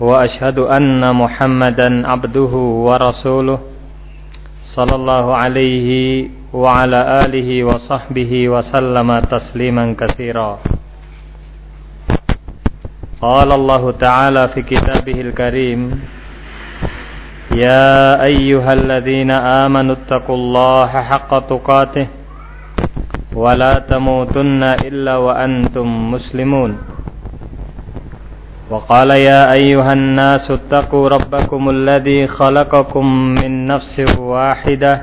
وأشهد أن محمدا عبده ورسوله صلى الله عليه وعلى آله وصحبه وسلم تسليما كثيرا. قال الله تعالى في كتابه الكريم يا أيها الذين آمنوا اتقوا الله حق تقاته ولا تموتن إلا وأنتم مسلمون. وقال يا أيها الناس اتقوا ربكم الذي خلقكم من نفس واحدة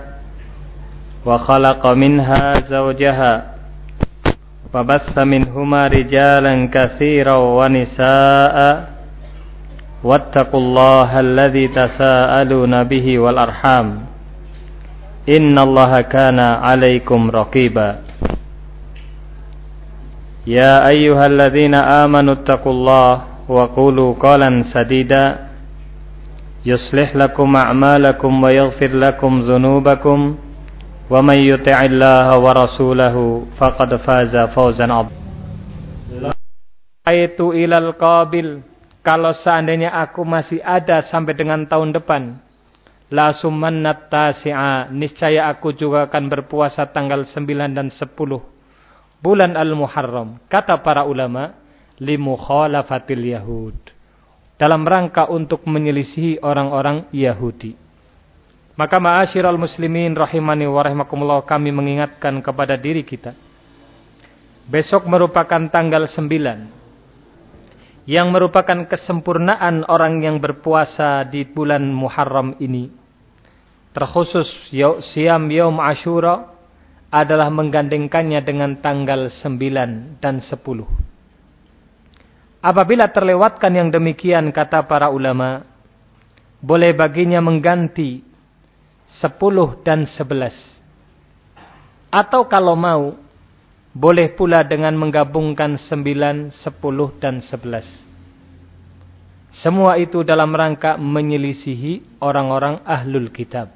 وخلق منها زوجها وبث منهما رجالا كثيرا ونساء واتقوا الله الذي تساءلون به والأرحام إن الله كان عليكم رقيبا يا أيها الذين آمنوا اتقوا الله وقولوا قولا سديدا يصلح لكم أعمالكم ويغفر لكم ذنوبكم ومن يطع الله ورسوله فقد فاز فوزا عظيما itu ilal qabil kalau seandainya aku masih ada sampai dengan tahun depan la sumannat tasi'a niscaya aku juga akan berpuasa tanggal 9 dan 10 bulan al-muharram kata para ulama limukhalafatil yahud dalam rangka untuk menyelisihi orang-orang Yahudi maka ma'asyiral muslimin rahimani wa rahimakumullah kami mengingatkan kepada diri kita besok merupakan tanggal 9 yang merupakan kesempurnaan orang yang berpuasa di bulan Muharram ini. Terkhusus siam Yaum Ashura adalah menggandengkannya dengan tanggal 9 dan 10. Apabila terlewatkan yang demikian kata para ulama, boleh baginya mengganti 10 dan 11. Atau kalau mau, boleh pula dengan menggabungkan 9, 10, dan 11. Semua itu dalam rangka menyelisihi orang-orang ahlul kitab.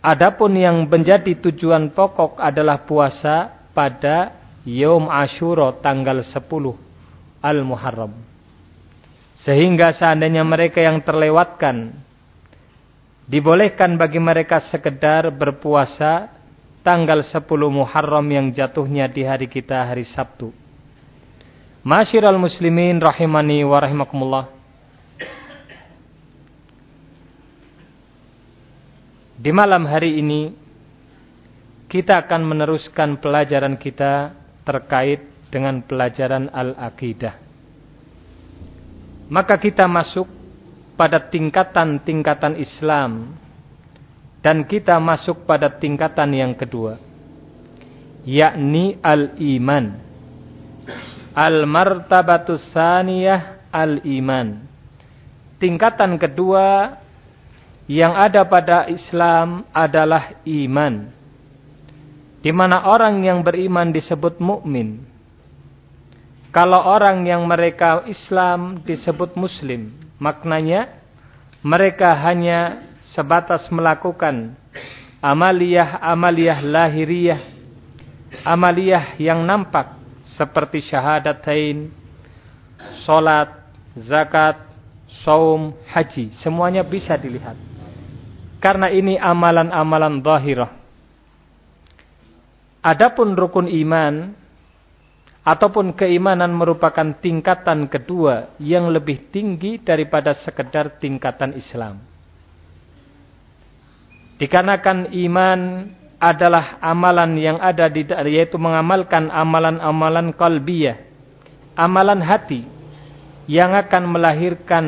Adapun yang menjadi tujuan pokok adalah puasa pada Yom Ashura tanggal 10 Al-Muharram. Sehingga seandainya mereka yang terlewatkan, dibolehkan bagi mereka sekedar berpuasa tanggal 10 Muharram yang jatuhnya di hari kita hari Sabtu. Masyiral muslimin rahimani wa rahimakumullah. Di malam hari ini kita akan meneruskan pelajaran kita terkait dengan pelajaran al-aqidah. Maka kita masuk pada tingkatan-tingkatan Islam dan kita masuk pada tingkatan yang kedua. Yakni al-iman. Al-martabatus saniyah al-iman. Tingkatan kedua yang ada pada Islam adalah iman. Di mana orang yang beriman disebut mukmin. Kalau orang yang mereka Islam disebut muslim, maknanya mereka hanya sebatas melakukan amaliyah-amaliyah lahiriah, amaliyah yang nampak seperti syahadatain, solat, zakat, saum, haji, semuanya bisa dilihat. Karena ini amalan-amalan zahirah. Adapun rukun iman ataupun keimanan merupakan tingkatan kedua yang lebih tinggi daripada sekedar tingkatan Islam. Dikarenakan iman adalah amalan yang ada di yaitu mengamalkan amalan-amalan kalbiyah, amalan hati yang akan melahirkan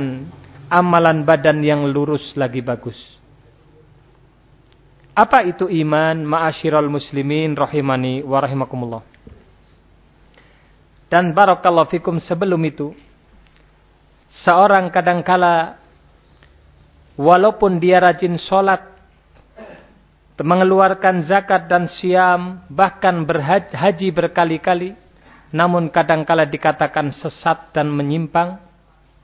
amalan badan yang lurus lagi bagus. Apa itu iman ma'asyiral muslimin rahimani wa rahimakumullah. Dan barakallahu fikum sebelum itu seorang kadangkala walaupun dia rajin sholat mengeluarkan zakat dan siam bahkan berhaji berkali-kali namun kadangkala dikatakan sesat dan menyimpang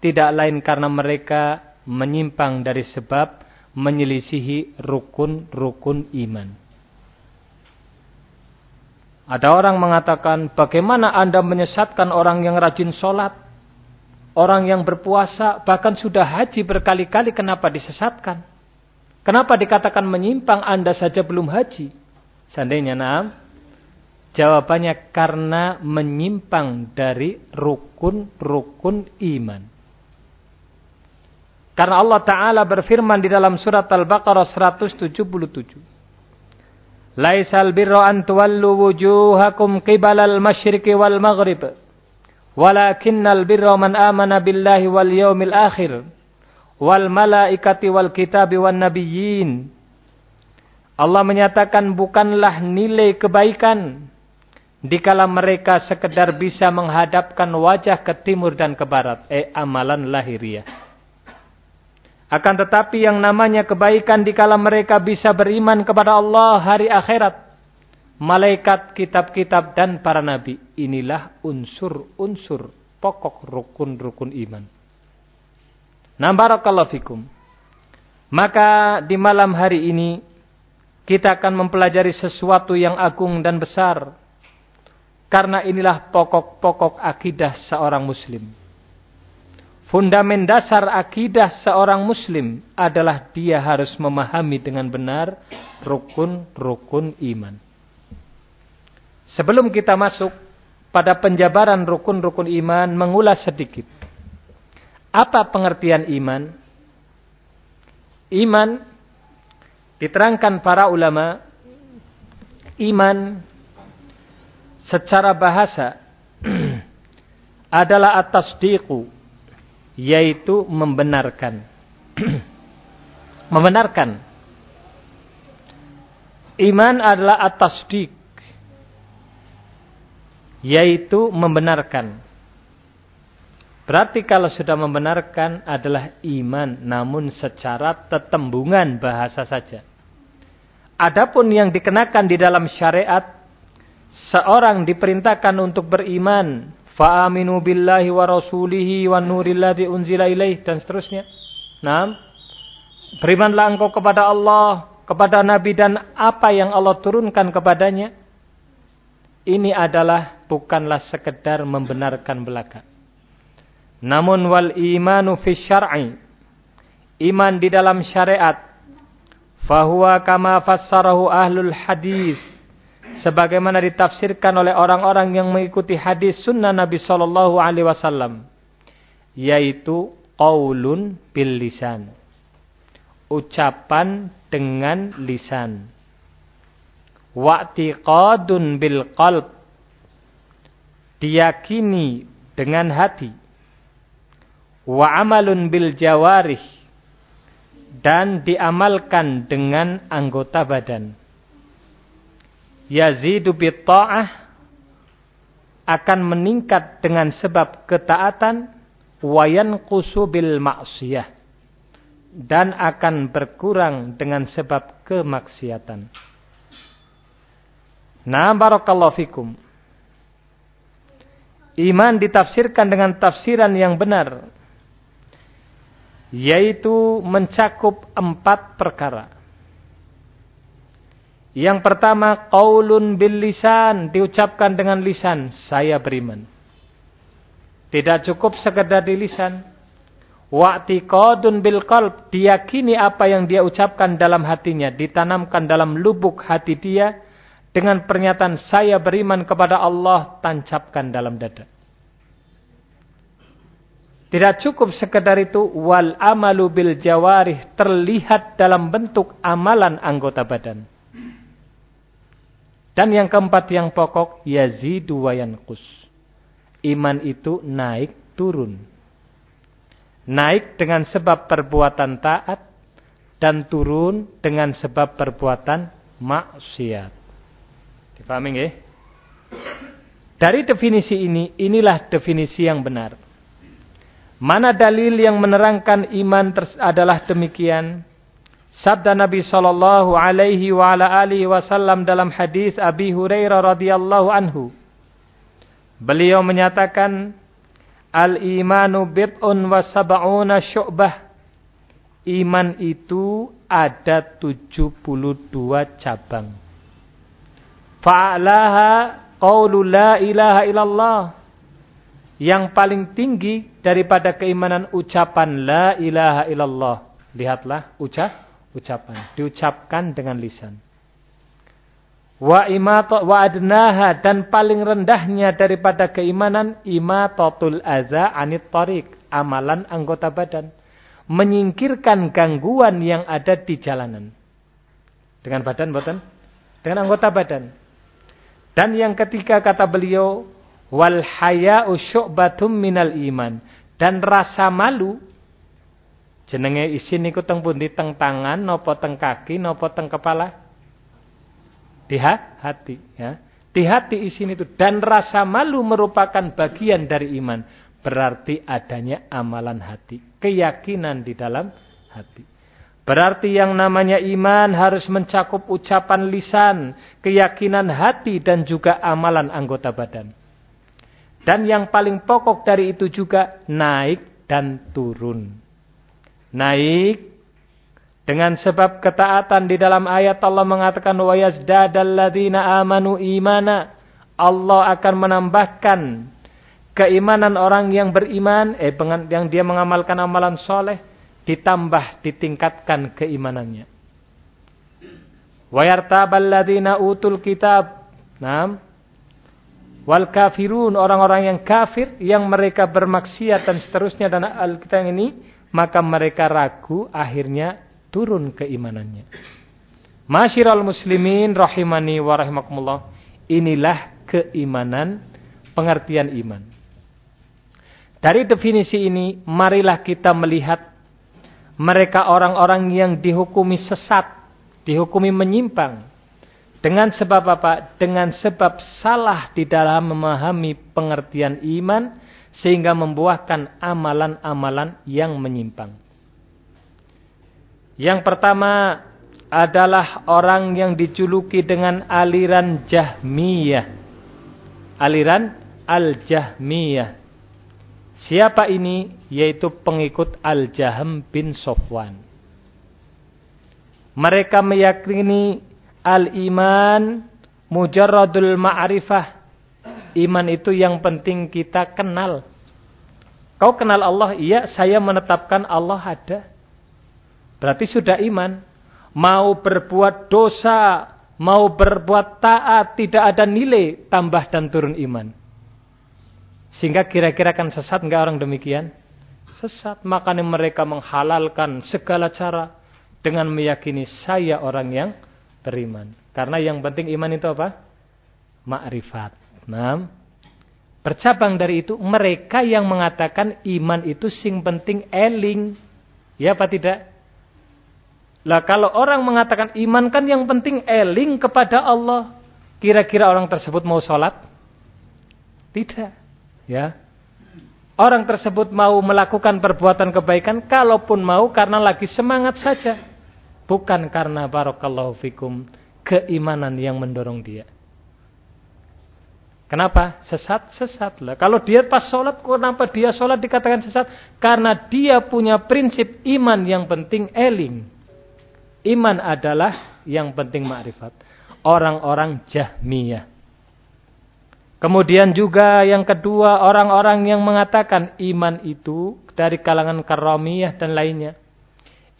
tidak lain karena mereka menyimpang dari sebab menyelisihi rukun-rukun iman. Ada orang mengatakan, bagaimana anda menyesatkan orang yang rajin sholat? Orang yang berpuasa, bahkan sudah haji berkali-kali, kenapa disesatkan? Kenapa dikatakan menyimpang anda saja belum haji? Seandainya nah, jawabannya karena menyimpang dari rukun-rukun iman. Karena Allah Ta'ala berfirman di dalam surat Al-Baqarah 177. Laisal birra an tuwallu wujuhakum qibalal masyriqi wal maghrib. Walakinnal birra man amana billahi wal yawmil akhir. Wal malaikati wal kitabi wal nabiyyin. Allah menyatakan bukanlah nilai kebaikan. Dikala mereka sekedar bisa menghadapkan wajah ke timur dan ke barat. Eh amalan lahiriah. Akan tetapi yang namanya kebaikan dikala mereka bisa beriman kepada Allah hari akhirat. Malaikat, kitab-kitab, dan para nabi. Inilah unsur-unsur pokok rukun-rukun iman. Nah barakallahu fikum. Maka di malam hari ini kita akan mempelajari sesuatu yang agung dan besar. Karena inilah pokok-pokok akidah seorang muslim. Fundamen dasar akidah seorang muslim adalah dia harus memahami dengan benar rukun-rukun iman. Sebelum kita masuk pada penjabaran rukun-rukun iman, mengulas sedikit. Apa pengertian iman? Iman diterangkan para ulama, iman secara bahasa adalah atas diku yaitu membenarkan. membenarkan. Iman adalah atas dik, yaitu membenarkan. Berarti kalau sudah membenarkan adalah iman, namun secara tetembungan bahasa saja. Adapun yang dikenakan di dalam syariat, seorang diperintahkan untuk beriman Fa'aminu billahi wa rasulihi wa nurilladhi unzila ilaih dan seterusnya. Nah, berimanlah engkau kepada Allah, kepada Nabi dan apa yang Allah turunkan kepadanya. Ini adalah bukanlah sekedar membenarkan belaka. Namun wal imanu fi syar'i. Iman di dalam syariat. Fahuwa kama fassarahu ahlul hadis sebagaimana ditafsirkan oleh orang-orang yang mengikuti hadis sunnah Nabi Shallallahu Alaihi Wasallam, yaitu qaulun bil lisan, ucapan dengan lisan, wa'tiqadun bil qalb, diyakini dengan hati, wa amalun bil jawarih, dan diamalkan dengan anggota badan yazidu bitta'ah akan meningkat dengan sebab ketaatan wayan bil maksiyah dan akan berkurang dengan sebab kemaksiatan. Nah, barakallahu fikum. Iman ditafsirkan dengan tafsiran yang benar. Yaitu mencakup empat perkara. Yang pertama, qaulun bil lisan, diucapkan dengan lisan, saya beriman. Tidak cukup sekedar di lisan. Wa'tiqadun bil qalb, diyakini apa yang dia ucapkan dalam hatinya, ditanamkan dalam lubuk hati dia dengan pernyataan saya beriman kepada Allah, tancapkan dalam dada. Tidak cukup sekedar itu wal amalu bil jawarih terlihat dalam bentuk amalan anggota badan. Dan yang keempat yang pokok yazidu wa yanqus. Iman itu naik turun. Naik dengan sebab perbuatan taat, dan turun dengan sebab perbuatan maksiat. Dipahami nggih? Dari definisi ini, inilah definisi yang benar. Mana dalil yang menerangkan iman adalah demikian? Sabda Nabi sallallahu alaihi wa ala alihi wasallam dalam hadis Abi Hurairah radhiyallahu anhu. Beliau menyatakan al-imanu bid'un wa sab'una syu'bah. Iman itu ada 72 cabang. Fa'alaha qawlu la ilaha illallah. Yang paling tinggi daripada keimanan ucapan la ilaha illallah. Lihatlah ucap ucapan, diucapkan dengan lisan. Wa imata wa adnaha dan paling rendahnya daripada keimanan imatatul aza anit tariq, amalan anggota badan, menyingkirkan gangguan yang ada di jalanan. Dengan badan, buatan? Dengan anggota badan. Dan yang ketiga kata beliau, wal haya'u syu'batum minal iman. Dan rasa malu, jenenge isin niku teng pundi teng tangan, nopo teng kaki, nopo teng kepala? Di hati. Ya. Di hati isin itu. Dan rasa malu merupakan bagian dari iman. Berarti adanya amalan hati. Keyakinan di dalam hati. Berarti yang namanya iman harus mencakup ucapan lisan, keyakinan hati dan juga amalan anggota badan. Dan yang paling pokok dari itu juga naik dan turun. Naik dengan sebab ketaatan di dalam ayat Allah mengatakan wa yazdadalladzina amanu imana. Allah akan menambahkan keimanan orang yang beriman eh yang dia mengamalkan amalan soleh ditambah ditingkatkan keimanannya. Wa yartaballadzina utul kitab. Naam. Wal kafirun orang-orang yang kafir yang mereka bermaksiat dan seterusnya dan Alkitab ini maka mereka ragu akhirnya turun keimanannya. Masyiral muslimin rahimani wa rahimakumullah. Inilah keimanan, pengertian iman. Dari definisi ini, marilah kita melihat mereka orang-orang yang dihukumi sesat, dihukumi menyimpang. Dengan sebab apa? Dengan sebab salah di dalam memahami pengertian iman sehingga membuahkan amalan-amalan yang menyimpang. Yang pertama adalah orang yang dijuluki dengan aliran Jahmiyah. Aliran Al-Jahmiyah. Siapa ini? Yaitu pengikut Al-Jaham bin Sofwan. Mereka meyakini al-iman mujarradul ma'rifah. Iman itu yang penting kita kenal. Kau kenal Allah? Iya, saya menetapkan Allah ada. Berarti sudah iman. Mau berbuat dosa, mau berbuat taat, tidak ada nilai tambah dan turun iman. Sehingga kira-kira kan sesat enggak orang demikian? Sesat. Makanya mereka menghalalkan segala cara dengan meyakini saya orang yang beriman. Karena yang penting iman itu apa? Ma'rifat. Nah, bercabang dari itu mereka yang mengatakan iman itu sing penting eling. Ya apa tidak? Lah kalau orang mengatakan iman kan yang penting eling kepada Allah. Kira-kira orang tersebut mau sholat? Tidak. Ya. Orang tersebut mau melakukan perbuatan kebaikan kalaupun mau karena lagi semangat saja. Bukan karena barakallahu fikum keimanan yang mendorong dia. Kenapa? Sesat, sesat lah. Kalau dia pas sholat, kenapa dia sholat dikatakan sesat? Karena dia punya prinsip iman yang penting eling. Iman adalah yang penting ma'rifat. Orang-orang jahmiyah. Kemudian juga yang kedua orang-orang yang mengatakan iman itu dari kalangan karamiyah dan lainnya.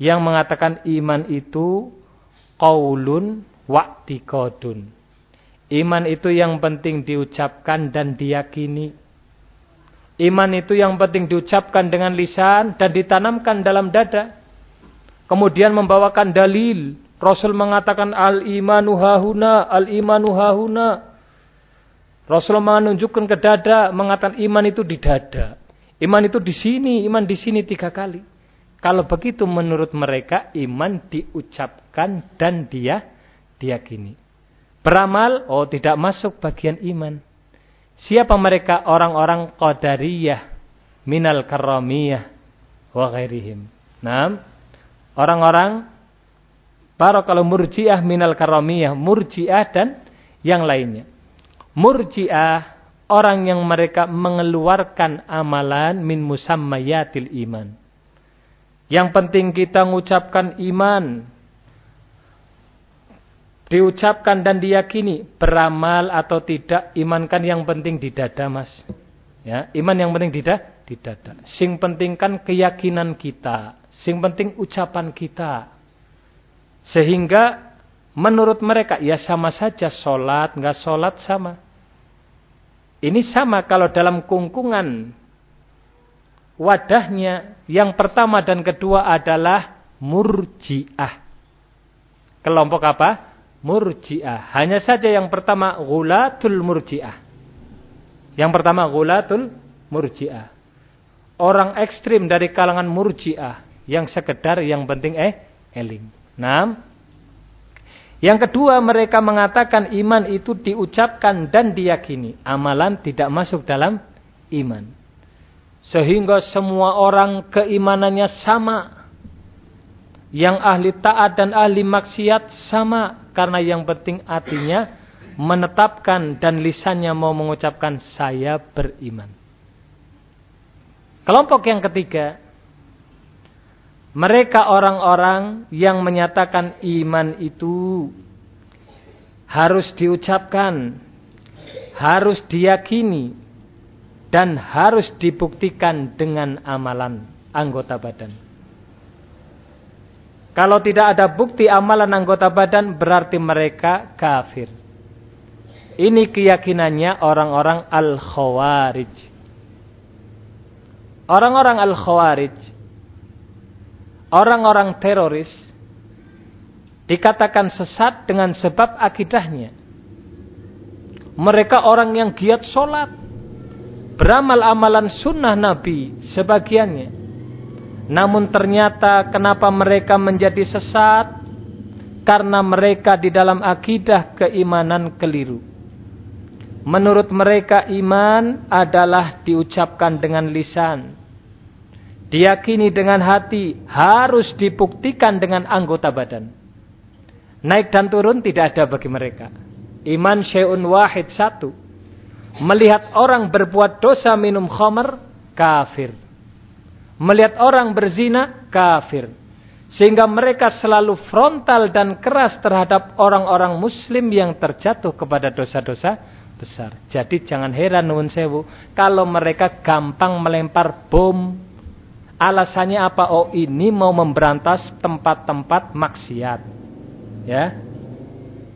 Yang mengatakan iman itu qaulun wa'tiqadun. Iman itu yang penting diucapkan dan diyakini. Iman itu yang penting diucapkan dengan lisan dan ditanamkan dalam dada. Kemudian membawakan dalil. Rasul mengatakan al-imanu hahuna, al-imanu hahuna. Rasulullah menunjukkan ke dada, mengatakan iman itu di dada. Iman itu di sini, iman di sini tiga kali. Kalau begitu menurut mereka iman diucapkan dan dia diyakini. Beramal, oh tidak masuk bagian iman. Siapa mereka? Orang-orang Qadariyah, minal karamiyah, wa ghairihim. Nah, orang-orang para kalau murjiah minal karamiyah, murjiah dan yang lainnya. Murjiah, orang yang mereka mengeluarkan amalan min musammayatil iman. Yang penting kita mengucapkan iman, diucapkan dan diyakini beramal atau tidak imankan yang penting di dada mas. Ya iman yang penting di dada di dada. Sing penting kan keyakinan kita sing penting ucapan kita. Sehingga menurut mereka ya sama saja sholat nggak sholat sama. Ini sama kalau dalam kungkungan wadahnya. Yang pertama dan kedua adalah murjiah. Kelompok apa murji'ah. Hanya saja yang pertama gulatul murji'ah. Yang pertama gulatul murji'ah. Orang ekstrim dari kalangan murji'ah. Yang sekedar yang penting eh eling. Nah, yang kedua mereka mengatakan iman itu diucapkan dan diyakini. Amalan tidak masuk dalam iman. Sehingga semua orang keimanannya sama yang ahli taat dan ahli maksiat sama karena yang penting hatinya menetapkan dan lisannya mau mengucapkan saya beriman. Kelompok yang ketiga mereka orang-orang yang menyatakan iman itu harus diucapkan, harus diyakini dan harus dibuktikan dengan amalan anggota badan. Kalau tidak ada bukti amalan anggota badan berarti mereka kafir. Ini keyakinannya orang-orang Al-Khawarij. Orang-orang Al-Khawarij, orang-orang teroris, dikatakan sesat dengan sebab akidahnya. Mereka orang yang giat sholat, beramal amalan sunnah Nabi sebagiannya namun ternyata kenapa mereka menjadi sesat? Karena mereka di dalam akidah keimanan keliru. Menurut mereka iman adalah diucapkan dengan lisan. Diyakini dengan hati, harus dibuktikan dengan anggota badan. Naik dan turun tidak ada bagi mereka. Iman syai'un wahid satu. Melihat orang berbuat dosa minum khamar, kafir. Melihat orang berzina, kafir. Sehingga mereka selalu frontal dan keras terhadap orang-orang muslim yang terjatuh kepada dosa-dosa besar. Jadi jangan heran nuwun sewu kalau mereka gampang melempar bom. Alasannya apa? Oh ini mau memberantas tempat-tempat maksiat. Ya.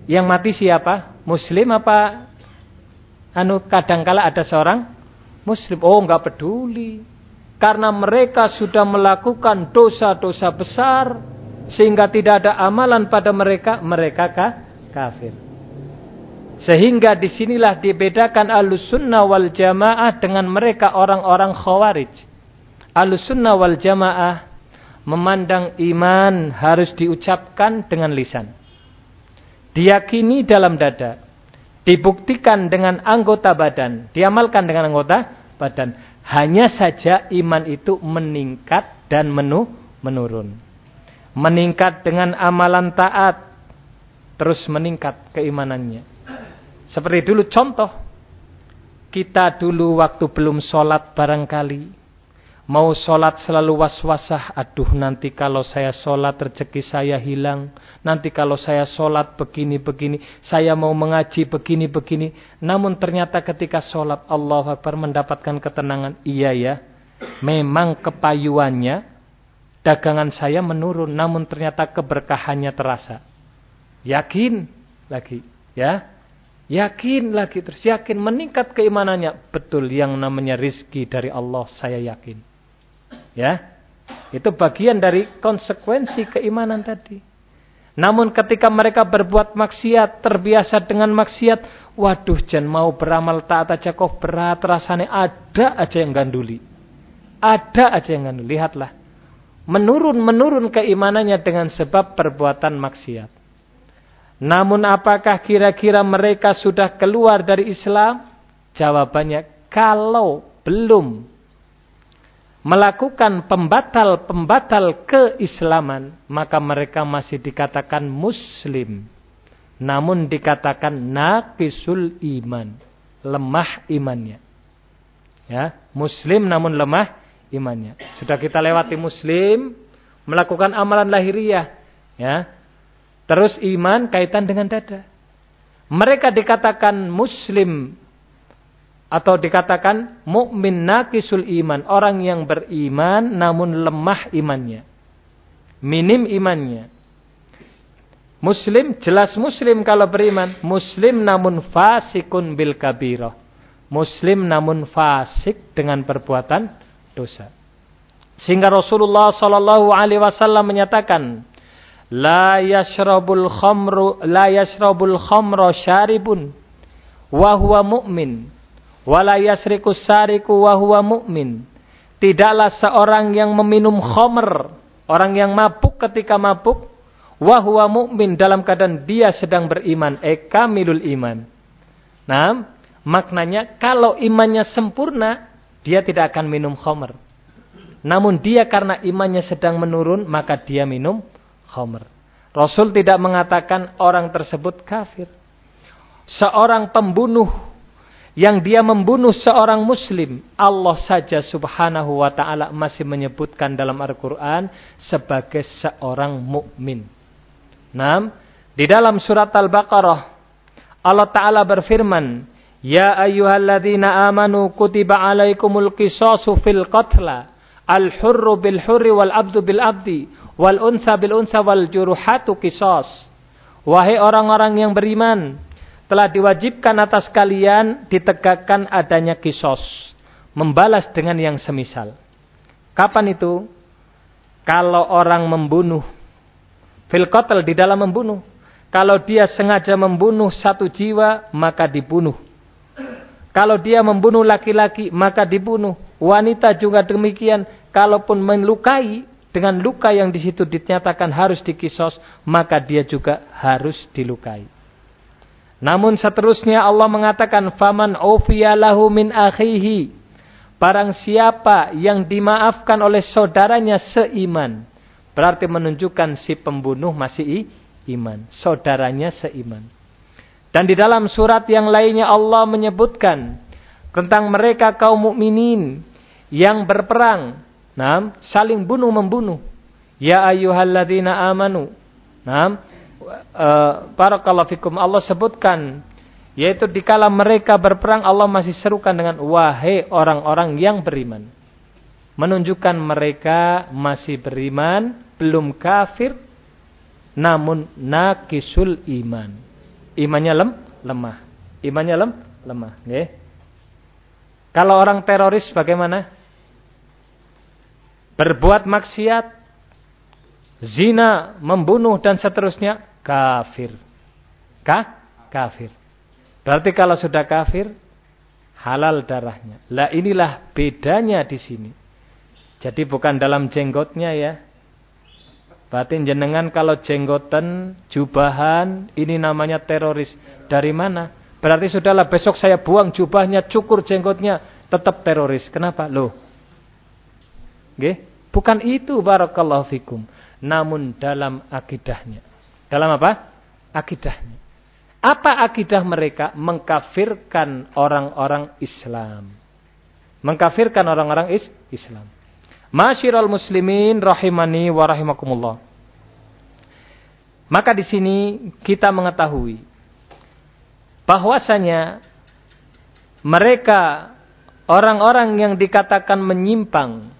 Yang mati siapa? Muslim apa? Anu kadangkala ada seorang muslim. Oh enggak peduli karena mereka sudah melakukan dosa-dosa besar sehingga tidak ada amalan pada mereka, mereka kah? kafir. Sehingga di sinilah dibedakan alusunnah wal jamaah dengan mereka orang-orang khawarij. Alusunnah wal jamaah memandang iman harus diucapkan dengan lisan. Diyakini dalam dada. Dibuktikan dengan anggota badan. Diamalkan dengan anggota badan. Hanya saja iman itu meningkat dan menu, menurun. Meningkat dengan amalan taat. Terus meningkat keimanannya. Seperti dulu contoh. Kita dulu waktu belum sholat barangkali. Mau sholat selalu was-wasah. Aduh nanti kalau saya sholat rezeki saya hilang. Nanti kalau saya sholat begini-begini. Saya mau mengaji begini-begini. Namun ternyata ketika sholat Allah Akbar mendapatkan ketenangan. Iya ya. Memang kepayuannya. Dagangan saya menurun. Namun ternyata keberkahannya terasa. Yakin lagi. Ya. Yakin lagi. Terus yakin meningkat keimanannya. Betul yang namanya rizki dari Allah saya yakin. Ya. Itu bagian dari konsekuensi keimanan tadi. Namun ketika mereka berbuat maksiat, terbiasa dengan maksiat, waduh jen mau beramal taat aja kok berat rasanya ada aja yang ganduli. Ada aja yang ganduli. Lihatlah. menurun-menurun keimanannya dengan sebab perbuatan maksiat. Namun apakah kira-kira mereka sudah keluar dari Islam? Jawabannya, kalau belum melakukan pembatal-pembatal keislaman, maka mereka masih dikatakan muslim. Namun dikatakan naqisul iman, lemah imannya. Ya, muslim namun lemah imannya. Sudah kita lewati muslim, melakukan amalan lahiriah, ya. Terus iman kaitan dengan dada. Mereka dikatakan muslim atau dikatakan mukmin naqisul iman, orang yang beriman namun lemah imannya. Minim imannya. Muslim jelas muslim kalau beriman, muslim namun fasikun bil kabirah. Muslim namun fasik dengan perbuatan dosa. Sehingga Rasulullah sallallahu alaihi wasallam menyatakan, la yashrabul khamru la yashrabul khamra syaribun wa huwa mu'min wa la yasriku sariku wa huwa tidaklah seorang yang meminum khamr orang yang mabuk ketika mabuk wa huwa dalam keadaan dia sedang beriman e kamilul iman nah maknanya kalau imannya sempurna dia tidak akan minum khamr namun dia karena imannya sedang menurun maka dia minum khamr. Rasul tidak mengatakan orang tersebut kafir. Seorang pembunuh yang dia membunuh seorang muslim, Allah saja subhanahu wa ta'ala masih menyebutkan dalam Al-Quran sebagai seorang mukmin. Nah, di dalam surat Al-Baqarah, Allah Ta'ala berfirman, Ya ayyuhalladzina amanu kutiba alaikumul qisasu fil qatla, al-hurru bil hurri wal abdu bil abdi, Wal unsa bil unsa wal juruhatu kisos. Wahai orang-orang yang beriman, telah diwajibkan atas kalian ditegakkan adanya kisos. Membalas dengan yang semisal. Kapan itu? Kalau orang membunuh. Fil qatl di dalam membunuh. Kalau dia sengaja membunuh satu jiwa, maka dibunuh. Kalau dia membunuh laki-laki, maka dibunuh. Wanita juga demikian. Kalaupun melukai, dengan luka yang di situ dinyatakan harus dikisos, maka dia juga harus dilukai. Namun seterusnya Allah mengatakan faman ufiyalahu min akhihi barang siapa yang dimaafkan oleh saudaranya seiman berarti menunjukkan si pembunuh masih iman, saudaranya seiman. Dan di dalam surat yang lainnya Allah menyebutkan tentang mereka kaum mukminin yang berperang Naam, saling bunuh membunuh. Ya ayyuhalladzina amanu. Naam, uh, barakallahu fikum. Allah sebutkan yaitu dikala mereka berperang Allah masih serukan dengan wahai orang-orang yang beriman. Menunjukkan mereka masih beriman, belum kafir, namun nakisul iman. Imannya lem, lemah. Imannya lem, lemah. Okay. Kalau orang teroris bagaimana? berbuat maksiat, zina, membunuh dan seterusnya kafir. Kah? Kafir. Berarti kalau sudah kafir halal darahnya. Lah inilah bedanya di sini. Jadi bukan dalam jenggotnya ya. Berarti jenengan kalau jenggotan, jubahan, ini namanya teroris. Dari mana? Berarti sudahlah besok saya buang jubahnya, cukur jenggotnya, tetap teroris. Kenapa? Loh, Okay? Bukan itu barakallahu fikum. Namun dalam akidahnya. Dalam apa? Akidahnya. Apa akidah mereka? Mengkafirkan orang-orang Islam. Mengkafirkan orang-orang is Islam. Masyiral muslimin rahimani wa rahimakumullah. Maka di sini kita mengetahui bahwasanya mereka orang-orang yang dikatakan menyimpang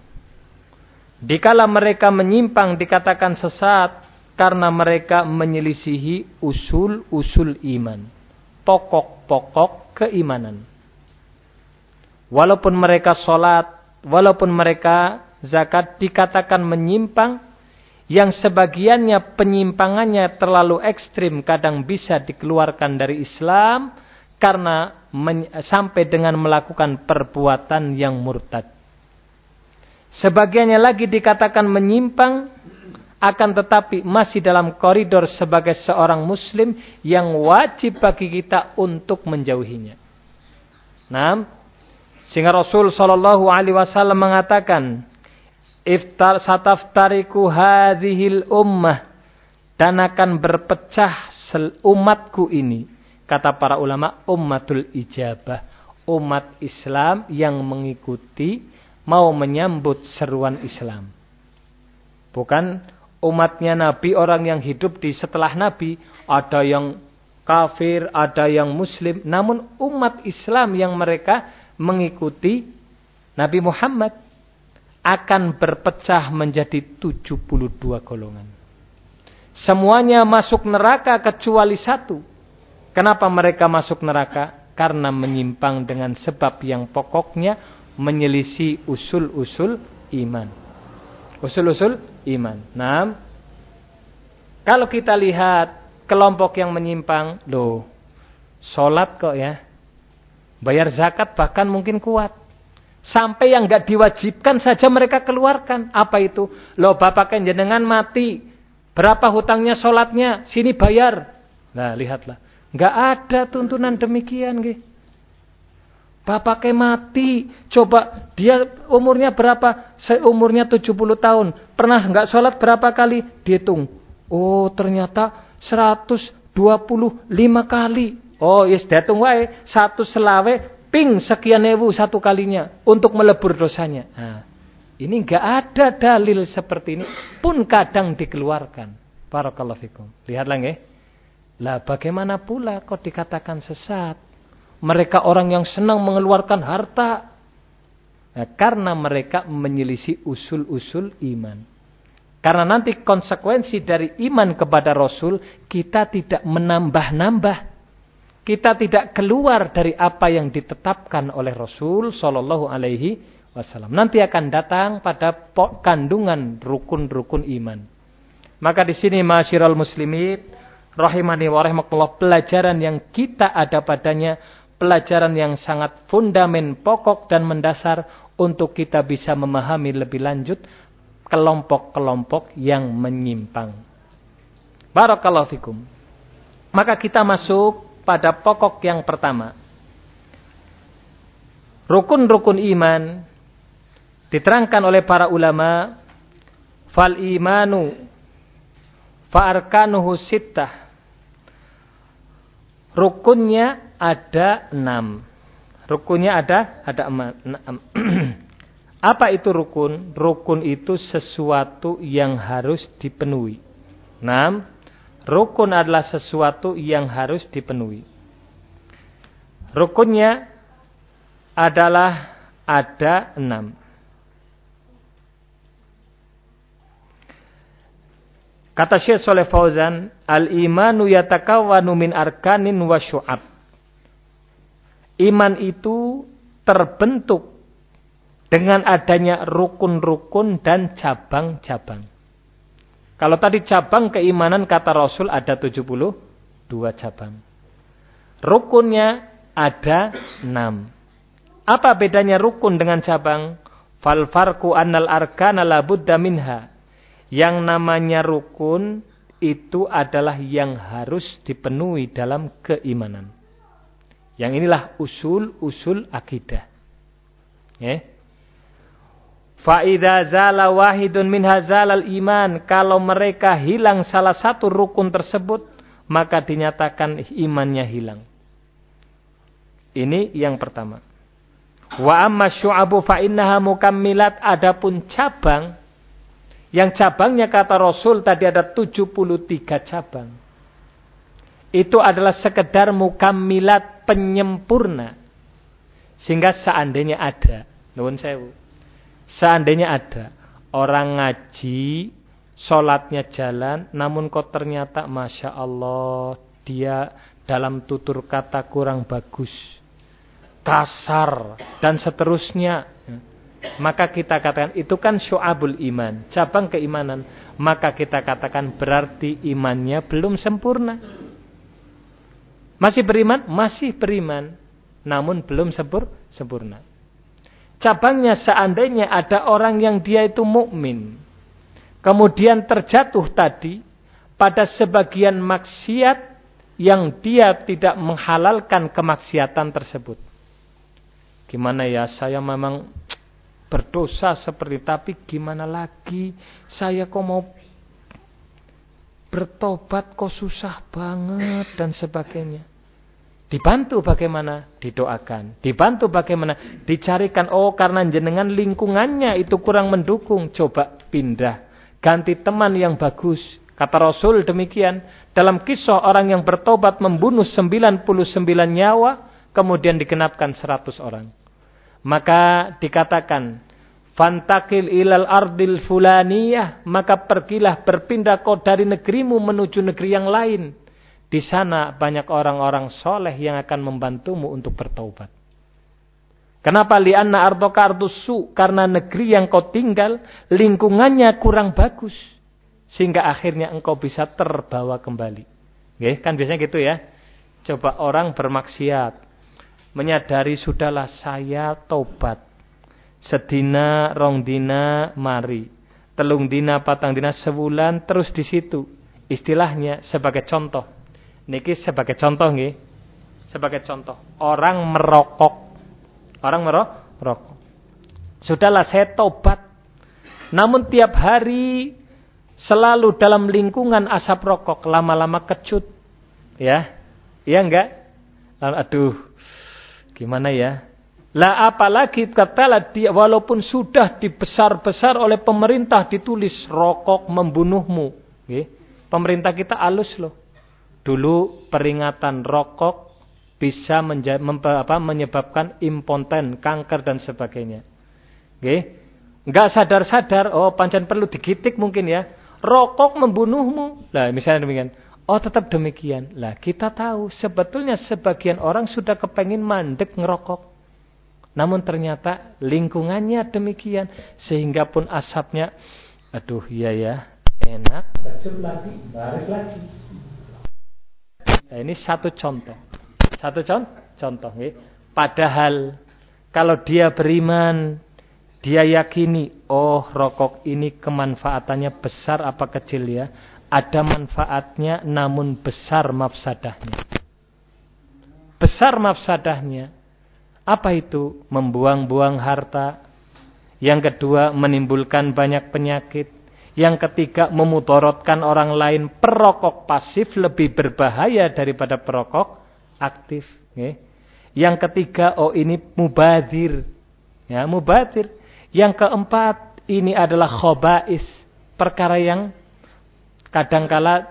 Dikala mereka menyimpang dikatakan sesat karena mereka menyelisihi usul-usul iman. Pokok-pokok keimanan. Walaupun mereka sholat, walaupun mereka zakat dikatakan menyimpang, yang sebagiannya penyimpangannya terlalu ekstrim kadang bisa dikeluarkan dari Islam karena sampai dengan melakukan perbuatan yang murtad. Sebagiannya lagi dikatakan menyimpang akan tetapi masih dalam koridor sebagai seorang muslim yang wajib bagi kita untuk menjauhinya. Nah, sehingga Rasul Shallallahu Alaihi Wasallam mengatakan, iftar sataftariku hadhil ummah dan akan berpecah umatku ini. Kata para ulama ummatul ijabah, umat Islam yang mengikuti mau menyambut seruan Islam. Bukan umatnya Nabi, orang yang hidup di setelah Nabi, ada yang kafir, ada yang muslim. Namun umat Islam yang mereka mengikuti Nabi Muhammad akan berpecah menjadi 72 golongan. Semuanya masuk neraka kecuali satu. Kenapa mereka masuk neraka? Karena menyimpang dengan sebab yang pokoknya menyelisih usul-usul iman. Usul-usul iman. Nah, kalau kita lihat kelompok yang menyimpang, loh, sholat kok ya, bayar zakat bahkan mungkin kuat. Sampai yang nggak diwajibkan saja mereka keluarkan. Apa itu? Loh, bapak jenengan mati. Berapa hutangnya sholatnya? Sini bayar. Nah, lihatlah. Nggak ada tuntunan demikian. Gitu. Bapaknya mati. Coba dia umurnya berapa? Saya umurnya 70 tahun. Pernah nggak sholat berapa kali? Dihitung. Oh ternyata 125 kali. Oh yes dihitung wae. Satu selawe ping sekian ewu satu kalinya. Untuk melebur dosanya. Nah, ini nggak ada dalil seperti ini. Pun kadang dikeluarkan. Barakallahu fikum. Lihatlah nggih. Lah bagaimana pula kok dikatakan sesat? Mereka orang yang senang mengeluarkan harta. Nah, karena mereka menyelisih usul-usul iman. Karena nanti konsekuensi dari iman kepada Rasul, kita tidak menambah-nambah. Kita tidak keluar dari apa yang ditetapkan oleh Rasul Shallallahu Alaihi Wasallam. Nanti akan datang pada kandungan rukun-rukun iman. Maka di sini masyiral muslimin rahimani wa rahimakumullah pelajaran yang kita ada padanya pelajaran yang sangat fundamen, pokok dan mendasar untuk kita bisa memahami lebih lanjut kelompok-kelompok yang menyimpang. Barakallahu fikum. Maka kita masuk pada pokok yang pertama. Rukun-rukun iman diterangkan oleh para ulama fal imanu fa sittah. Rukunnya ada enam. Rukunnya ada ada enam. Apa itu rukun? Rukun itu sesuatu yang harus dipenuhi. Enam. Rukun adalah sesuatu yang harus dipenuhi. Rukunnya adalah ada enam. Kata Syekh Soleh Fauzan, al-imanu yatakawwanu min arkanin wa syu'ab iman itu terbentuk dengan adanya rukun-rukun dan cabang-cabang. Kalau tadi cabang keimanan kata Rasul ada 72 cabang. Rukunnya ada 6. Apa bedanya rukun dengan cabang? Fal farku annal arkana la budda minha. Yang namanya rukun itu adalah yang harus dipenuhi dalam keimanan. Yang inilah usul-usul akidah. Ya. Fa'idha zala wahidun min hazalal iman. Kalau mereka hilang salah satu rukun tersebut, maka dinyatakan imannya hilang. Ini yang pertama. Wa amma syu'abu fa'innaha mukammilat. Adapun cabang, yang cabangnya kata Rasul tadi ada 73 cabang. Itu adalah sekedar mukammilat penyempurna. Sehingga seandainya ada, nuwun sewu. Seandainya ada orang ngaji, sholatnya jalan, namun kok ternyata Masya Allah, dia dalam tutur kata kurang bagus. Kasar, dan seterusnya. Maka kita katakan, itu kan syu'abul iman, cabang keimanan. Maka kita katakan berarti imannya belum sempurna. Masih beriman? Masih beriman. Namun belum sempur, sempurna. cabangnya seandainya ada orang yang dia itu mukmin, kemudian terjatuh tadi pada sebagian maksiat yang dia tidak menghalalkan kemaksiatan tersebut. Gimana ya, saya memang berdosa seperti tapi gimana lagi saya kok mau bertobat kok susah banget dan sebagainya. Dibantu bagaimana? Didoakan. Dibantu bagaimana? Dicarikan oh karena jenengan lingkungannya itu kurang mendukung coba pindah. Ganti teman yang bagus. Kata Rasul demikian. Dalam kisah orang yang bertobat membunuh 99 nyawa kemudian dikenapkan 100 orang. Maka dikatakan fantakil ilal ardil fulaniyah maka pergilah berpindah kau dari negerimu menuju negeri yang lain. Di sana banyak orang-orang soleh yang akan membantumu untuk bertaubat. Kenapa? Lianna ardoka ardusu karena negeri yang kau tinggal lingkungannya kurang bagus sehingga akhirnya engkau bisa terbawa kembali. Oke, kan biasanya gitu ya. Coba orang bermaksiat menyadari sudahlah saya tobat. Sedina, rong dina, mari. Telung dina, patang dina, sebulan terus di situ. Istilahnya sebagai contoh. Niki sebagai contoh nih. Sebagai contoh. Orang merokok. Orang merokok. Sudahlah saya tobat. Namun tiap hari selalu dalam lingkungan asap rokok. Lama-lama kecut. Ya. Iya enggak? Aduh, Gimana ya? Lah apalagi katalah dia walaupun sudah dibesar-besar oleh pemerintah ditulis rokok membunuhmu. Pemerintah kita alus loh. Dulu peringatan rokok bisa apa, menyebabkan impoten, kanker dan sebagainya. Oke? Enggak sadar-sadar, oh pancen perlu digitik mungkin ya. Rokok membunuhmu. Lah misalnya demikian. Oh tetap demikian. Lah kita tahu sebetulnya sebagian orang sudah kepengin mandek ngerokok. Namun ternyata lingkungannya demikian. Sehingga pun asapnya. Aduh iya ya. Enak. Lagi. Baris lagi. Nah, ini satu contoh. Satu contoh. Contoh. Ya. Padahal kalau dia beriman. Dia yakini. Oh rokok ini kemanfaatannya besar apa kecil ya ada manfaatnya namun besar mafsadahnya. Besar mafsadahnya. Apa itu? Membuang-buang harta. Yang kedua, menimbulkan banyak penyakit. Yang ketiga, memutorotkan orang lain. Perokok pasif lebih berbahaya daripada perokok aktif. Yang ketiga, oh ini mubadir. Ya, mubadir. Yang keempat, ini adalah khobais. Perkara yang kadangkala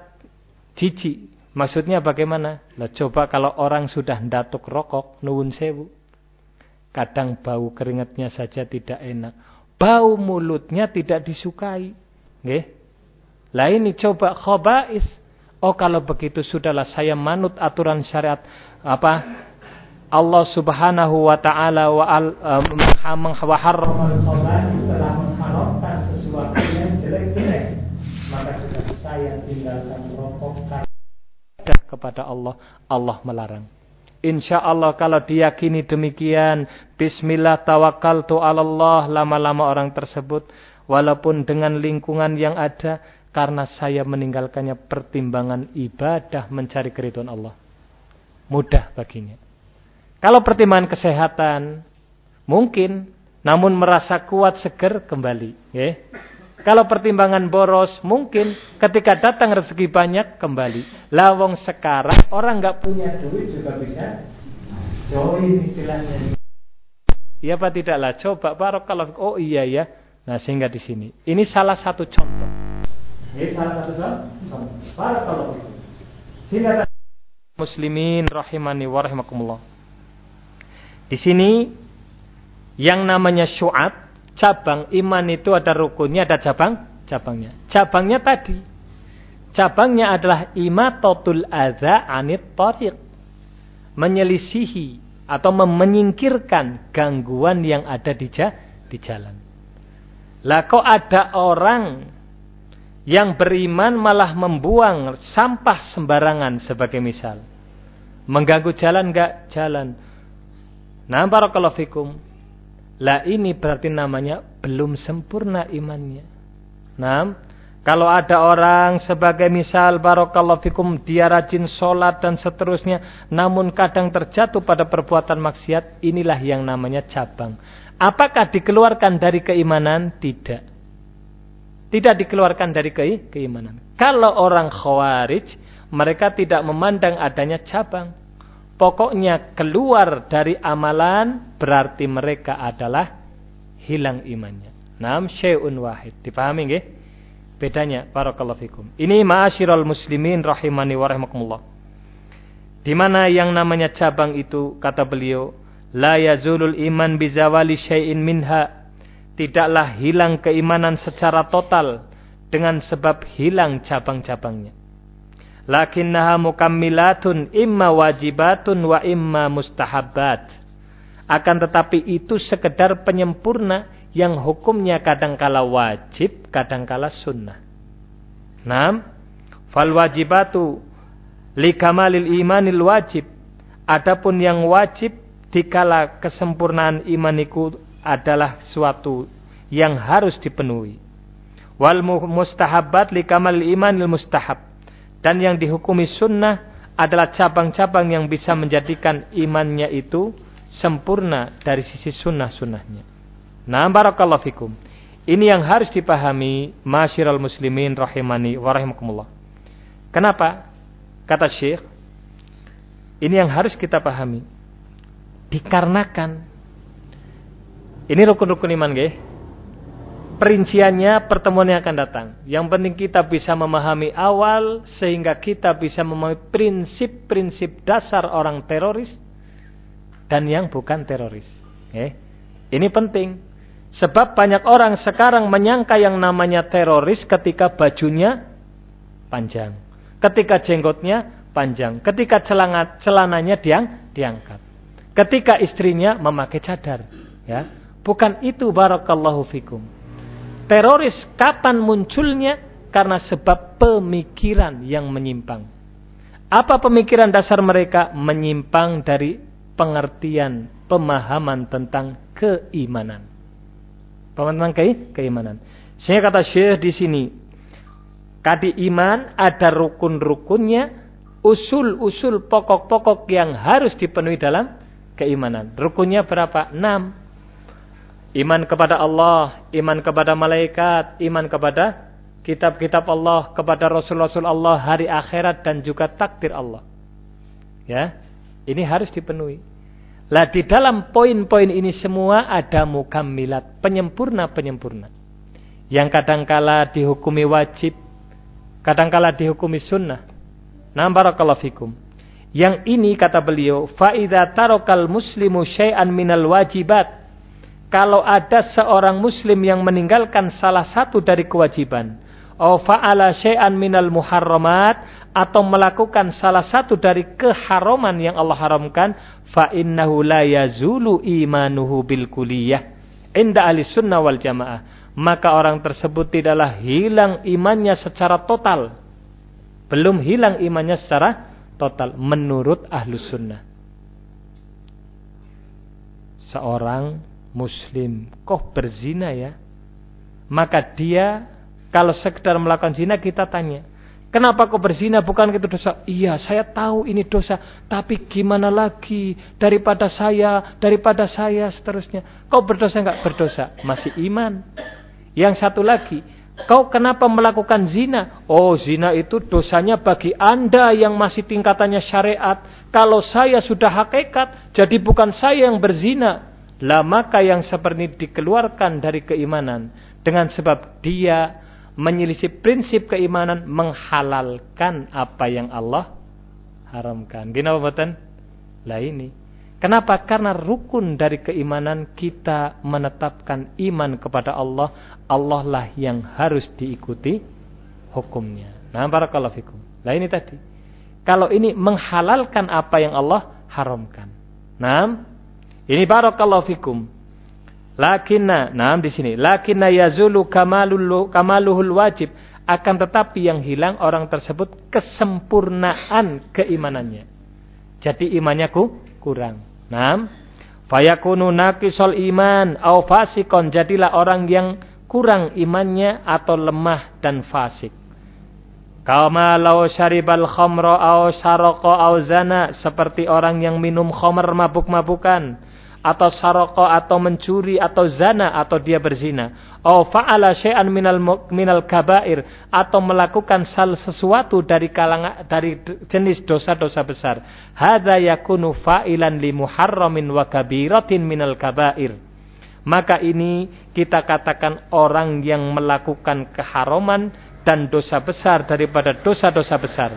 jijik. Maksudnya bagaimana? Lah coba kalau orang sudah datuk rokok, nuwun sewu. Kadang bau keringatnya saja tidak enak. Bau mulutnya tidak disukai. Nggih. Lah ini coba khobais. Oh kalau begitu sudahlah saya manut aturan syariat apa? Allah Subhanahu wa taala wa al um, telah sesuatu yang jelek-jelek maka sudah saya tinggalkan rokok kepada Allah, Allah melarang. Insya Allah kalau diyakini demikian, Bismillah tawakal tu Allah, lama-lama orang tersebut, walaupun dengan lingkungan yang ada, karena saya meninggalkannya pertimbangan ibadah mencari keriduan Allah. Mudah baginya. Kalau pertimbangan kesehatan, mungkin, namun merasa kuat seger kembali. Ya. Kalau pertimbangan boros, mungkin ketika datang rezeki banyak kembali. Lawong sekarang orang nggak punya duit juga bisa join istilahnya. Iya apa tidak lah? Coba barok kalau oh iya ya. Nah sehingga di sini. Ini salah satu contoh. Ini salah satu contoh. Barok kalau sehingga muslimin rahimani wa. Di sini yang namanya syu'at cabang iman itu ada rukunnya, ada cabang cabangnya. Cabangnya tadi, cabangnya adalah imatotul adza anit tariq. Menyelisihi atau menyingkirkan gangguan yang ada di, di jalan. Lah kok ada orang yang beriman malah membuang sampah sembarangan sebagai misal. Mengganggu jalan enggak? Jalan. Nah, barakallahu fikum. Lah ini berarti namanya belum sempurna imannya. Nah, kalau ada orang sebagai misal barokallahu fikum dia rajin sholat dan seterusnya. Namun kadang terjatuh pada perbuatan maksiat. Inilah yang namanya cabang. Apakah dikeluarkan dari keimanan? Tidak. Tidak dikeluarkan dari ke keimanan. Kalau orang khawarij. Mereka tidak memandang adanya cabang. Pokoknya keluar dari amalan berarti mereka adalah hilang imannya. Nam syai'un wahid. Dipahami nggih? Bedanya barakallahu fikum. Ini ma'asyiral muslimin rahimani wa rahimakumullah. Di mana yang namanya cabang itu kata beliau, la yazulul iman bizawali syai'in minha. Tidaklah hilang keimanan secara total dengan sebab hilang cabang-cabangnya lakinnaha mukammilatun imma wajibatun wa imma mustahabbat. Akan tetapi itu sekedar penyempurna yang hukumnya kadangkala wajib, kadangkala sunnah. Naam, fal wajibatu likamalil imanil wajib. Adapun yang wajib dikala kesempurnaan imaniku adalah suatu yang harus dipenuhi. Wal mustahabbat likamalil imanil mustahab dan yang dihukumi sunnah adalah cabang-cabang yang bisa menjadikan imannya itu sempurna dari sisi sunnah-sunnahnya. Nah, barakallahu fikum. Ini yang harus dipahami masyiral muslimin rahimani wa rahimakumullah. Kenapa? Kata Syekh, ini yang harus kita pahami. Dikarenakan ini rukun-rukun iman, nggih perinciannya pertemuan yang akan datang. Yang penting kita bisa memahami awal sehingga kita bisa memahami prinsip-prinsip dasar orang teroris dan yang bukan teroris. Eh, ini penting. Sebab banyak orang sekarang menyangka yang namanya teroris ketika bajunya panjang. Ketika jenggotnya panjang. Ketika celana, celananya diang, diangkat. Ketika istrinya memakai cadar. Ya, Bukan itu barakallahu fikum. Teroris kapan munculnya? Karena sebab pemikiran yang menyimpang. Apa pemikiran dasar mereka? Menyimpang dari pengertian, pemahaman tentang keimanan. Pemahaman tentang ke keimanan. Sehingga kata Syekh di sini, kadi iman ada rukun-rukunnya, usul-usul pokok-pokok yang harus dipenuhi dalam keimanan. Rukunnya berapa? Enam. Iman kepada Allah, iman kepada malaikat, iman kepada kitab-kitab Allah, kepada Rasul-Rasul Allah, hari akhirat dan juga takdir Allah. Ya, ini harus dipenuhi. Lah di dalam poin-poin ini semua ada mukammilat, penyempurna-penyempurna. Yang kadangkala dihukumi wajib, kadangkala dihukumi sunnah. Nah, barakallahu fikum. Yang ini kata beliau, faida tarokal muslimu syai'an minal wajibat kalau ada seorang muslim yang meninggalkan salah satu dari kewajiban atau fa'ala syai'an minal muharramat atau melakukan salah satu dari keharaman yang Allah haramkan fa innahu la yazulu imanuhu bil kuliyah inda ahli sunnah wal jamaah. Maka orang tersebut tidaklah hilang imannya secara total. Belum hilang imannya secara total menurut ahlu sunnah. Seorang muslim. Kok berzina ya? Maka dia kalau sekedar melakukan zina kita tanya kenapa kok berzina? Bukan itu dosa? Iya saya tahu ini dosa tapi gimana lagi daripada saya daripada saya seterusnya. Kau berdosa? Enggak berdosa masih iman. Yang satu lagi Kau kenapa melakukan zina? Oh zina itu dosanya bagi anda yang masih tingkatannya syariat. Kalau saya sudah hakikat, jadi bukan saya yang berzina. Lah maka yang seperti dikeluarkan dari keimanan dengan sebab dia menyelisih prinsip keimanan menghalalkan apa yang Allah haramkan. Gini apa betul? Lah ini. Kenapa? Karena rukun dari keimanan kita menetapkan iman kepada Allah. Allah lah yang harus diikuti hukumnya. Nah, barakallahu fikum. Lah ini tadi. Kalau ini menghalalkan apa yang Allah haramkan. Nah, ini barakallahu fikum. Lakinna, nah di sini, lakinna yazulu kamalul kamaluhul wajib. Akan tetapi yang hilang orang tersebut kesempurnaan keimanannya. Jadi imannya ku, kurang. Nah, Fayakunu naqisal iman au fasikon jadilah orang yang kurang imannya atau lemah dan fasik. Kama lau syaribal khamra au saroko au zana seperti orang yang minum khamr mabuk-mabukan atau saroko atau mencuri atau zana atau dia berzina. Au fa'ala syai'an minal minal kabair atau melakukan sal sesuatu dari kalangan dari jenis dosa-dosa besar. Hadza yakunu fa'ilan li muharramin wa kabiratin minal kabair. Maka ini kita katakan orang yang melakukan keharaman dan dosa besar daripada dosa-dosa besar.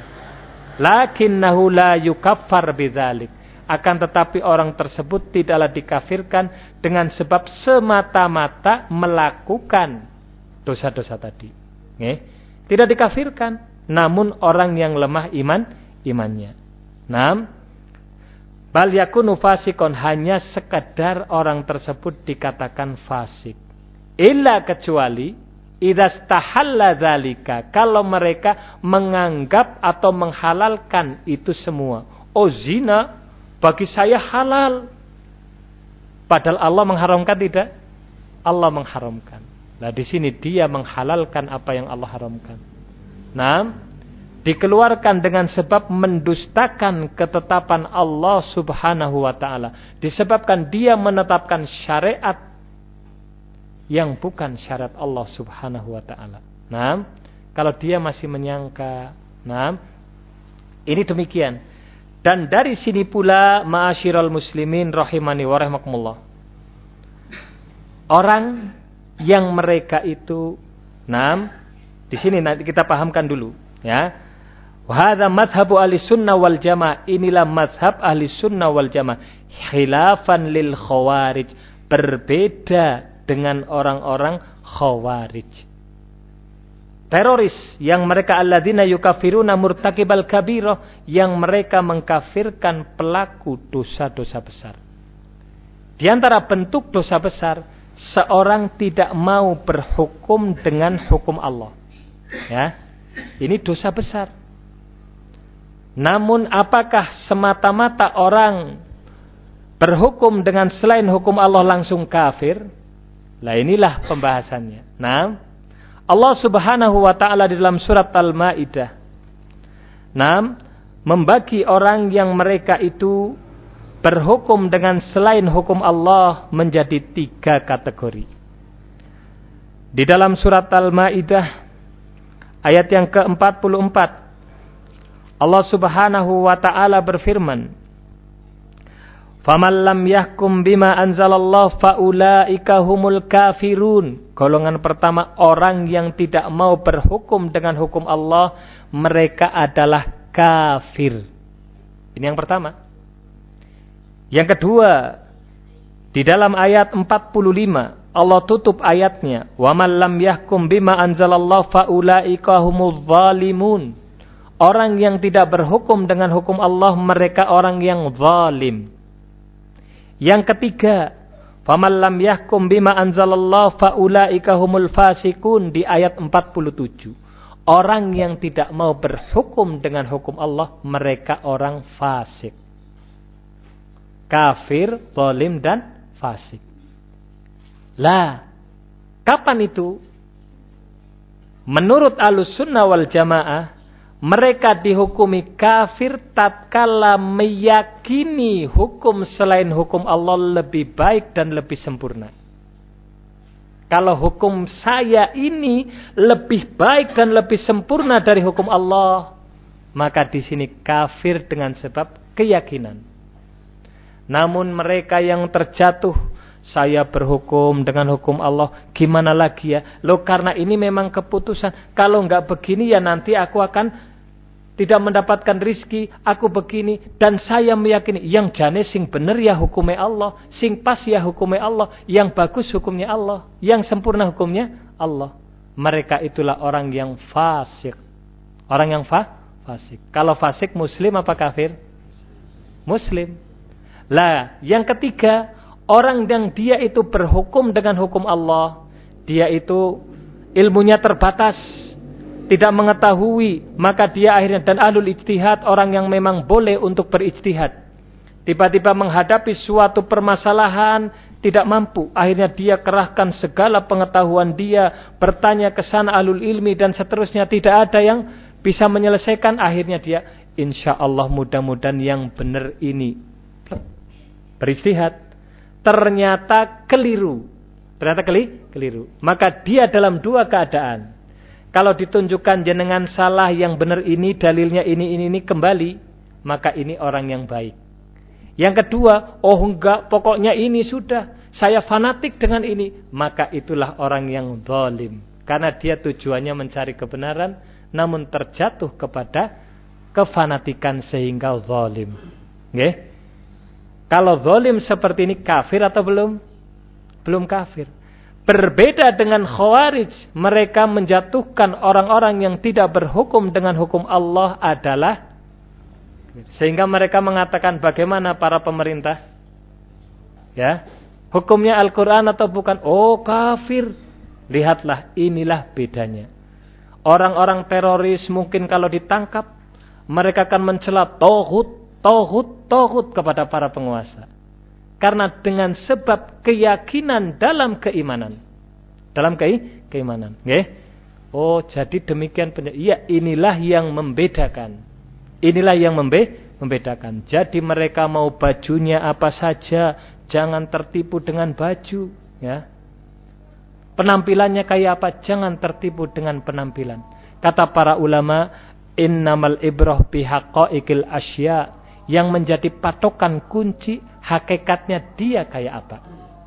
Lakinnahu la yukaffar bidzalik akan tetapi orang tersebut tidaklah dikafirkan dengan sebab semata-mata melakukan dosa-dosa tadi. Nge? Tidak dikafirkan, namun orang yang lemah iman imannya. Nam, bal yakunu fasikon hanya sekadar orang tersebut dikatakan fasik. Illa kecuali idastahalla dzalika kalau mereka menganggap atau menghalalkan itu semua. Oh zina bagi saya halal. Padahal Allah mengharamkan tidak? Allah mengharamkan. Nah di sini dia menghalalkan apa yang Allah haramkan. Nah, dikeluarkan dengan sebab mendustakan ketetapan Allah Subhanahu wa taala. Disebabkan dia menetapkan syariat yang bukan syariat Allah Subhanahu wa taala. Nah, kalau dia masih menyangka, nah, ini demikian. Dan dari sini pula ma'asyiral muslimin rahimani wa rahimakumullah. Orang yang mereka itu enam di sini nanti kita pahamkan dulu ya. Wahada madhabu ahli sunnah wal jamaah. Inilah madhab ahli sunnah wal jamaah. Khilafan lil khawarij. Berbeda dengan orang-orang khawarij teroris yang mereka alladzina yukafiruna murtakibal kabirah yang mereka mengkafirkan pelaku dosa-dosa besar. Di antara bentuk dosa besar seorang tidak mau berhukum dengan hukum Allah. Ya. Ini dosa besar. Namun apakah semata-mata orang berhukum dengan selain hukum Allah langsung kafir? Lah inilah pembahasannya. Nah, Allah Subhanahu wa taala di dalam surat Al-Maidah. Nam membagi orang yang mereka itu berhukum dengan selain hukum Allah menjadi tiga kategori. Di dalam surat Al-Maidah ayat yang ke-44 Allah Subhanahu wa taala berfirman Faman lam yahkum bima anzalallah faulaika humul kafirun. Golongan pertama orang yang tidak mau berhukum dengan hukum Allah, mereka adalah kafir. Ini yang pertama. Yang kedua, di dalam ayat 45 Allah tutup ayatnya, "Wa man lam yahkum bima anzalallah faulaika humul zalimun." Orang yang tidak berhukum dengan hukum Allah, mereka orang yang zalim. Yang ketiga, faman lam yahkum bima anzalallah faulaika humul fasikun di ayat 47. Orang yang tidak mau berhukum dengan hukum Allah, mereka orang fasik. Kafir, zalim dan fasik. Lah, kapan itu? Menurut alus sunnah wal jamaah, mereka dihukumi kafir tatkala meyakini hukum selain hukum Allah lebih baik dan lebih sempurna. Kalau hukum saya ini lebih baik dan lebih sempurna dari hukum Allah, maka di sini kafir dengan sebab keyakinan. Namun mereka yang terjatuh saya berhukum dengan hukum Allah. Gimana lagi ya? Lo karena ini memang keputusan. Kalau nggak begini ya nanti aku akan tidak mendapatkan rizki, aku begini, dan saya meyakini, yang jane sing bener ya hukumnya Allah, sing pas ya hukumnya Allah, yang bagus hukumnya Allah, yang sempurna hukumnya Allah. Mereka itulah orang yang fasik. Orang yang fa fasik. Kalau fasik muslim apa kafir? Muslim. Lah, yang ketiga, orang yang dia itu berhukum dengan hukum Allah, dia itu ilmunya terbatas, tidak mengetahui, maka dia akhirnya dan ahlul ijtihad orang yang memang boleh untuk berijtihad. Tiba-tiba menghadapi suatu permasalahan tidak mampu. Akhirnya dia kerahkan segala pengetahuan dia, bertanya ke sana alul ilmi dan seterusnya. Tidak ada yang bisa menyelesaikan. Akhirnya dia, insya Allah mudah-mudahan yang benar ini. Beristihad. Ternyata keliru. Ternyata keli, keliru. Maka dia dalam dua keadaan. Kalau ditunjukkan jenengan salah yang benar ini, dalilnya ini, ini, ini kembali. Maka ini orang yang baik. Yang kedua, oh enggak, pokoknya ini sudah. Saya fanatik dengan ini. Maka itulah orang yang zalim. Karena dia tujuannya mencari kebenaran. Namun terjatuh kepada kefanatikan sehingga zalim. Nggih? Kalau zalim seperti ini kafir atau belum? Belum kafir. Berbeda dengan khawarij, mereka menjatuhkan orang-orang yang tidak berhukum dengan hukum Allah adalah sehingga mereka mengatakan bagaimana para pemerintah? Ya. Hukumnya Al-Qur'an atau bukan? Oh, kafir. Lihatlah, inilah bedanya. Orang-orang teroris mungkin kalau ditangkap mereka akan mencela tohut, tohut, tohut kepada para penguasa. Karena dengan sebab keyakinan dalam keimanan. Dalam ke keimanan. Okay? Oh, jadi demikian. Iya, inilah yang membedakan. Inilah yang membe membedakan. Jadi mereka mau bajunya apa saja, jangan tertipu dengan baju, ya. Penampilannya kayak apa, jangan tertipu dengan penampilan. Kata para ulama, innamal ibrah bihaqaiqil asya. Yang menjadi patokan kunci hakikatnya dia kayak apa.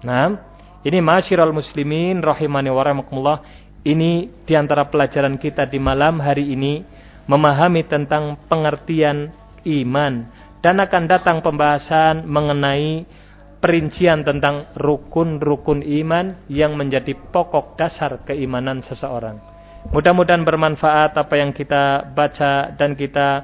Nah, ini masyiral muslimin rahimani wa Ini di antara pelajaran kita di malam hari ini memahami tentang pengertian iman dan akan datang pembahasan mengenai perincian tentang rukun-rukun iman yang menjadi pokok dasar keimanan seseorang. Mudah-mudahan bermanfaat apa yang kita baca dan kita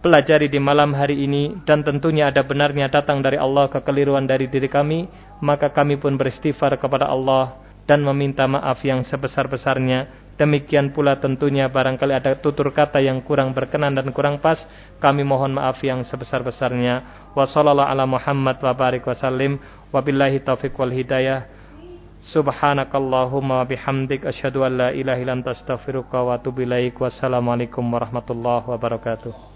pelajari di malam hari ini dan tentunya ada benarnya datang dari Allah kekeliruan dari diri kami, maka kami pun beristighfar kepada Allah dan meminta maaf yang sebesar-besarnya Demikian pula tentunya barangkali ada tutur kata yang kurang berkenan dan kurang pas, kami mohon maaf yang sebesar-besarnya. Wassallallahu ala Muhammad wa barik. Wabillahi taufiq wal hidayah. Subhanakallahumma bihamdik asyhadu an la ilaha illa anta astaghfiruka wa atubu ilaik. Wassalamualaikum warahmatullahi wabarakatuh.